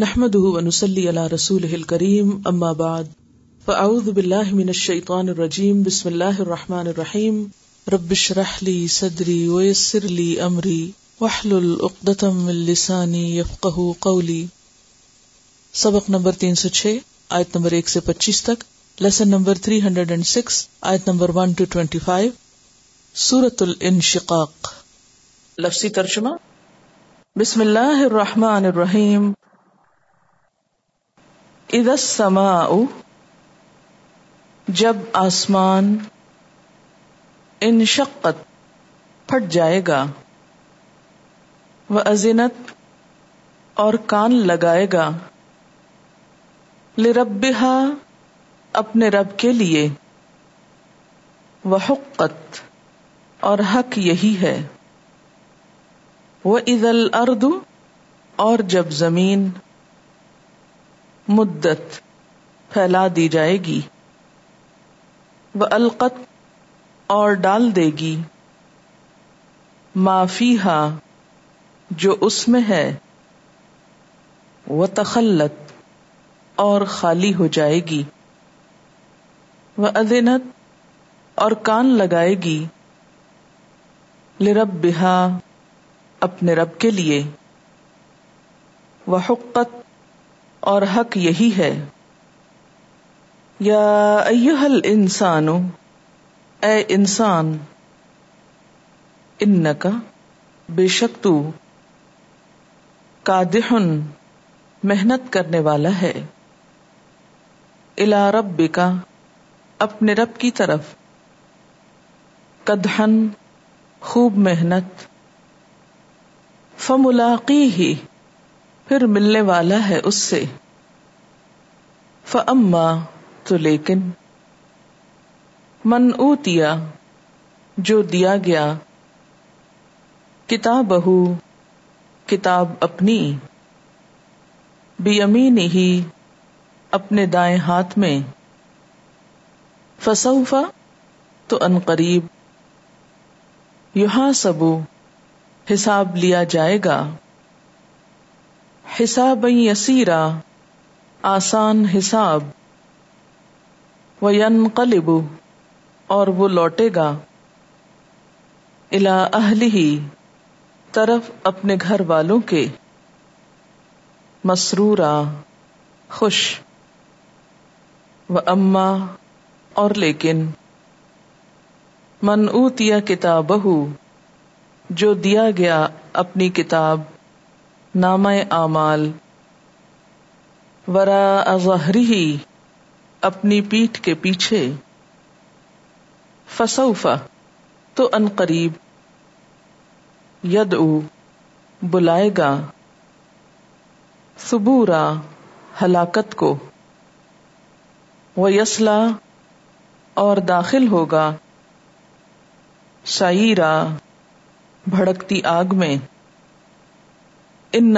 نحمده ونسلي على رسوله الكريم، أما بعد، فأعوذ بالله من الشيطان الرجيم، بسم الله الرحمن الرحيم. رب اشرح لي صدري ويسر لي أمري، واحلل عقدة من لساني يفقه قولي. سبق نمبر 306 آیت نمبر 1 سے 25 تک. لیسن نمبر 306 آیت نمبر 1 ٹو 25 سورة الانشقاق. لفظی ترجمہ، بسم اللہ الرحمن الرحیم. اذا السماء، جب آسمان انشقت، پھٹ جائے گا وہ ازنت اور کان لگائے گا لربہا اپنے رب کے لیے وہ حقت اور حق یہی ہے۔ وہ عید الرد اور جب زمین مدت پھیلا دی جائے گی۔ وہ القت اور ڈال دے گی۔ معافی ہا جو اس میں ہے۔ وہ تخلت اور خالی ہو جائے گی۔ وہ ادینت اور کان لگائے گی۔ لرب بہا اپنے رب کے لیے۔ وہ حقت اور حق یہی ہے۔ یا ایہل انسان اے انسان ان کا بے شک تو کادحن محنت کرنے والا ہے۔ الا رب کا اپنے رب کی طرف۔ کدہن خوب محنت۔ فملاقی ہی پھر ملنے والا ہے اس سے۔ فما تو لیکن، من اوتیا، جو دیا گیا کتاب بہو کتاب اپنی بھی امین ہی اپنے دائیں ہاتھ میں۔ فسوفا تو ان قریب یہاں سبو حساب لیا جائے گا۔ حساب یسیرا، آسان حساب وین قلب اور وہ لوٹے گا۔ الا اہل ہی طرف اپنے گھر والوں کے۔ مسرورا، خوش۔ و اما اور لیکن۔ من اوتیا کتاب جو دیا گیا اپنی کتاب۔ نام اعمال۔ ورا ظہری اپنی پیٹھ کے پیچھے۔ فسوفا تو ان قریب۔ ید بلائے گا۔ سبورا ہلاکت کو۔ وہ یسلا اور داخل ہوگا۔ سائرا بھڑکتی آگ میں۔ ان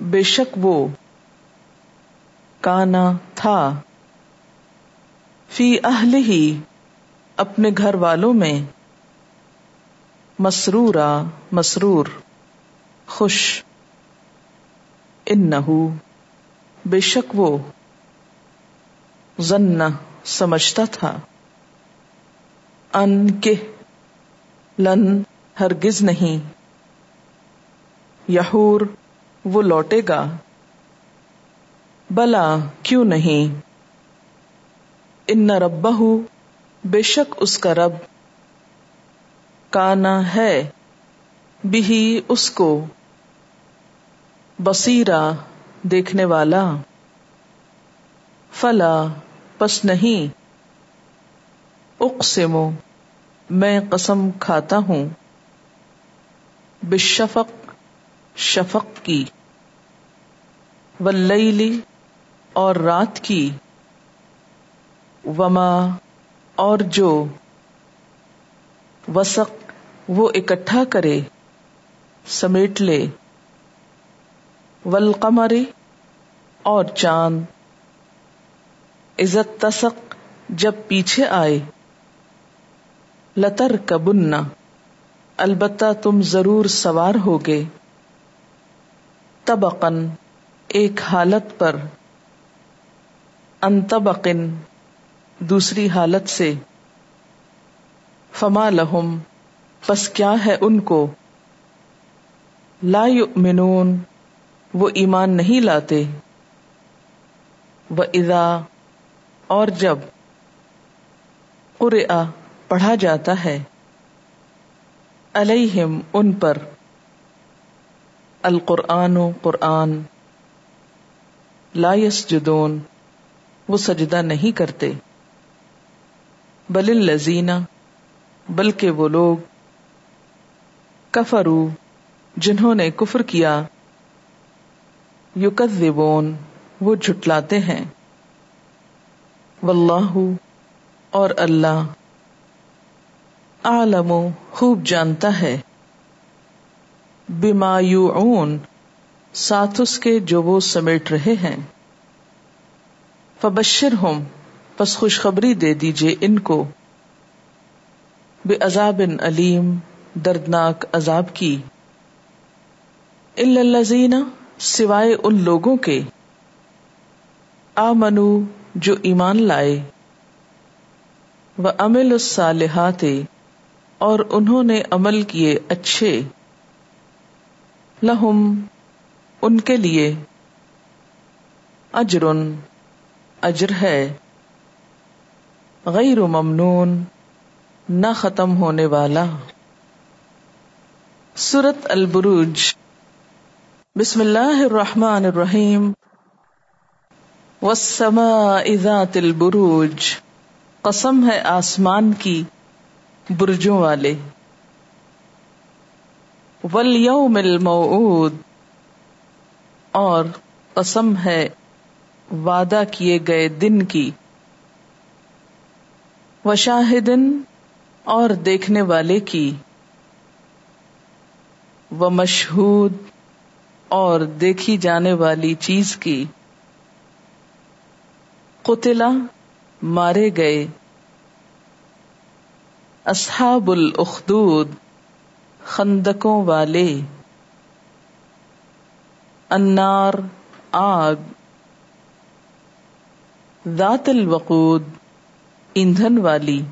بے شک وہ کانا تھا۔ فی اہل ہی اپنے گھر والوں میں مسرورا مسرور، خوش۔ ان بے شک وہ ضن سمجھتا تھا۔ ان کے لن ہرگز نہیں۔ یہور وہ لوٹے گا۔ بلا، کیوں نہیں؟ ان ربہ بے شک اس کا رب۔ کانا ہے بھی اس کو۔ بصیرا دیکھنے والا۔ فلا، پس نہیں۔ اقسمو میں قسم کھاتا ہوں۔ بشفق شفق کی ولیلی اور رات کی، وما اور جو وسق وہ اکٹھا کرے، سمیٹ لے ولقمری اور چاند۔ عزت تسق جب پیچھے آئے لتر کبنا البتہ تم ضرور سوار ہوگے۔ تبقن ایک حالت پر، انتبقن، دوسری حالت سے۔ فما لہم پس کیا ہے ان کو؟ لا یؤمنون وہ ایمان نہیں لاتے۔ وہ اذا اور جب قرآ پڑھا جاتا ہے۔ علیہم ان پر۔ القرآن و قرآن لا یسجدون، وہ سجدہ نہیں کرتے۔ بل الزینہ بلکہ وہ لوگ کفرو جنہوں نے کفر کیا۔ یکذبون، وہ جھٹلاتے ہیں۔ واللہ، اور اللہ عالم خوب جانتا ہے۔ بما یوعون، ساتھ اس کے جو وہ سمیٹ رہے ہیں۔ فبشر ہم پس خوشخبری دے دیجیے ان کو۔ بے عذاب علیم، دردناک عذاب کی۔ الزین سوائے ان لوگوں کے۔ آ منو جو ایمان لائے۔ وہ امل الصالحات، اور انہوں نے عمل کیے اچھے۔ لہم، ان کے لیے۔ اجرن، اجر ہے۔ غیر ممنون، نہ ختم ہونے والا۔ سورت البروج۔ بسم اللہ الرحمن الرحیم۔ والسماء ذات البروج۔ قسم ہے آسمان کی، برجوں والے۔ والیوم الموعود۔ اور قسم ہے وعدہ کیے گئے دن کی۔ وشاہدن اور دیکھنے والے کی۔ وہ مشہود اور دیکھی جانے والی چیز کی۔ قتلا مارے گئے۔ اصحاب الاخدود۔ خندقوں والے۔ انار آگ۔ ذات الوقود، ایندھن والی۔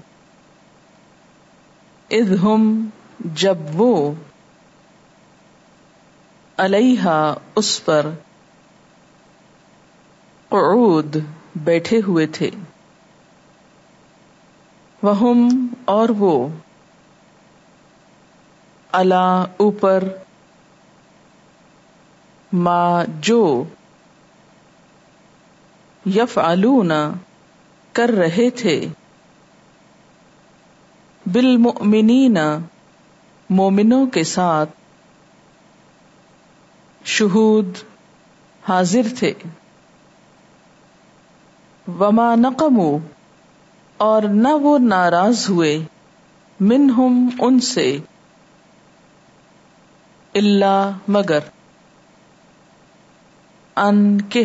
اذ ہم، جب وہ۔ علیہ اس پر۔ قعود، بیٹھے ہوئے تھے۔ وہ اور وہ۔ اللہ اوپر، ما، جو یف کر رہے تھے۔ بالمؤمنین، مومنوں کے ساتھ شہود حاضر تھے۔ وما نقم اور نہ وہ ناراض ہوئے من ہم ان سے۔ اللہ مگر ان کے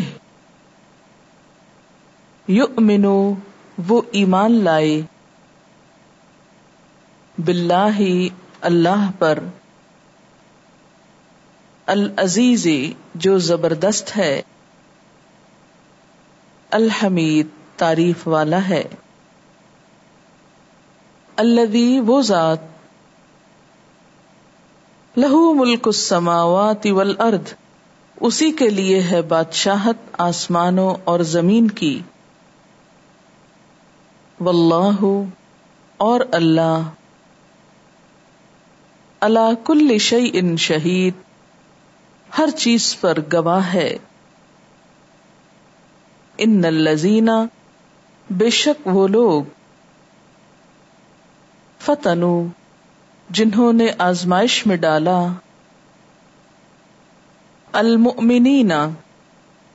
یؤمنو، وہ ایمان لائے۔ باللہ، اللہ پر۔ العزیز، جو زبردست ہے۔ الحمید، تعریف والا ہے۔ الذي وہ ذات۔ لہو ملک السماوات والارض۔ اسی کے لیے ہے بادشاہت آسمانوں اور زمین کی۔ واللہ اور اللہ۔ اللہ کل شعی ان شہید۔ ہر چیز پر گواہ ہے۔ ان الزینا بے شک وہ لوگ۔ فتنو۔ جنہوں نے آزمائش میں ڈالا۔ المؤمنین،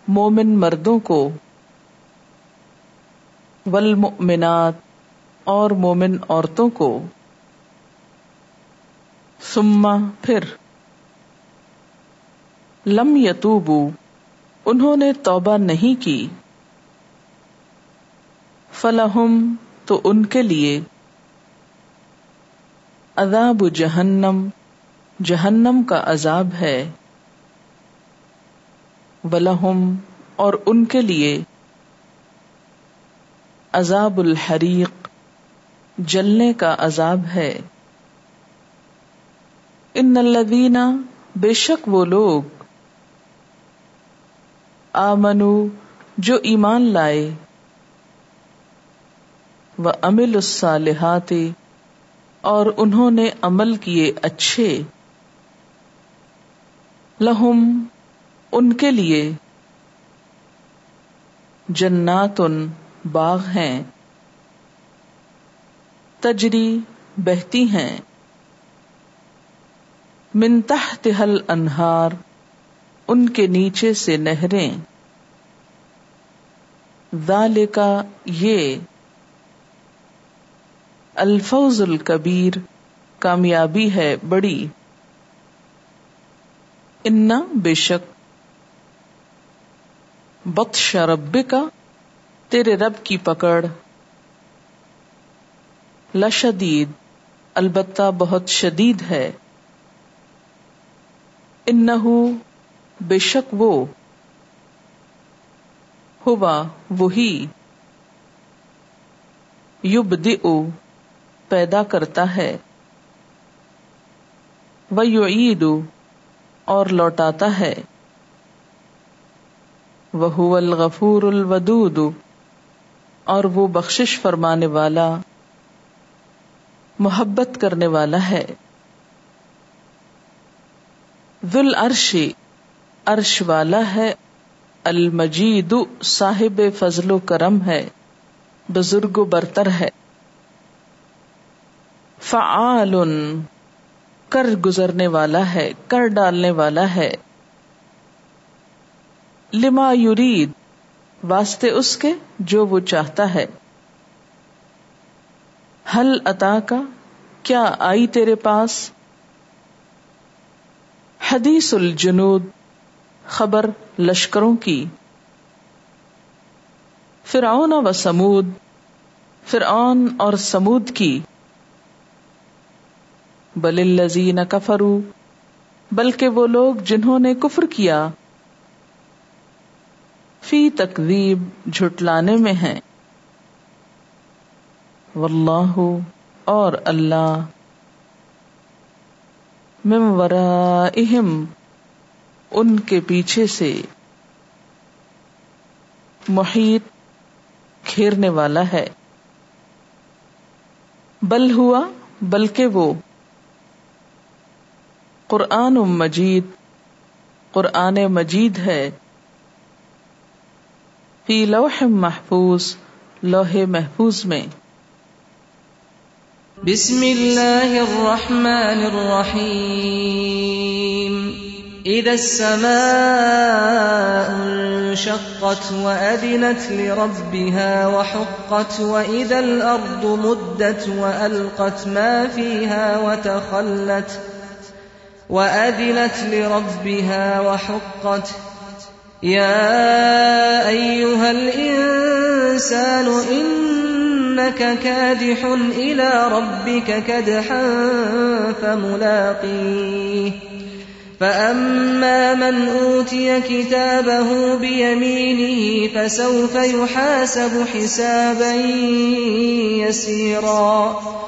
مومن مردوں کو۔ والمؤمنات، اور مومن عورتوں کو۔ سما پھر لم یتوبو انہوں نے توبہ نہیں کی۔ فلحم تو ان کے لیے۔ عذاب جہنم جہنم کا عذاب ہے۔ ولہم اور ان کے لیے۔ عذاب الحریق، جلنے کا عذاب ہے۔ ان الذین، بے شک وہ لوگ۔ آمنو جو ایمان لائے۔ وہ امل الصالحات اور انہوں نے عمل کیے اچھے۔ لہم، ان کے لیے۔ جنات باغ ہیں۔ تجری، بہتی ہیں۔ من تحت حل انہار ان کے نیچے سے نہریں۔ ذالکا، یہ۔ الفوز الکبیر، کامیابی ہے بڑی۔ انا بے شک بخش رب کا تیرے رب کی پکڑ۔ لشدید البتہ بہت شدید ہے۔ انہو بے شک وہ، ہوا وہی۔ یوب پیدا کرتا ہے۔ وہ اور لوٹاتا ہے۔ وہ الغفور الودود، اور وہ بخشش فرمانے والا، محبت کرنے والا ہے۔ ذل عرش عرش والا ہے۔ المجید، صاحب فضل و کرم ہے۔ بزرگ و برتر ہے۔ فعال، کر گزرنے والا ہے، کر ڈالنے والا ہے۔ لما یورید واسطے اس کے جو وہ چاہتا ہے۔ حل عطا کا کیا آئی تیرے پاس؟ حدیث الجنود، خبر لشکروں کی۔ فرعون و سمود، فرعون اور سمود کی۔ بل الزین کفرو بلکہ وہ لوگ جنہوں نے کفر کیا۔ فی تقریب جھٹلانے میں ہیں۔ واللہ اور اللہ۔ من ورائہم، ان کے پیچھے سے۔ محیط گھیرنے والا ہے۔ بل ہوا، بلکہ وہ۔ قرآن مجید قرآن مجید ہے۔ فی لوح محفوظ لوح محفوظ میں۔ بسم اللہ الرحمن الرحیم۔ اذا السماء انشقت وأذنت لربها وحقت وإذا الأرض مدت وألقت ما فيها وتخلت وتخلت۔ وأذنت لربها وحقت يا أيها الإنسان إنك كادح إلى ربك كدحا فملاقيه فأما من أوتي كتابه بيمينه فسوف يحاسب حسابا يسيرا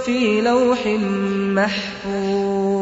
في لوح محفوظ